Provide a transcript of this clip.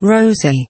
Rosie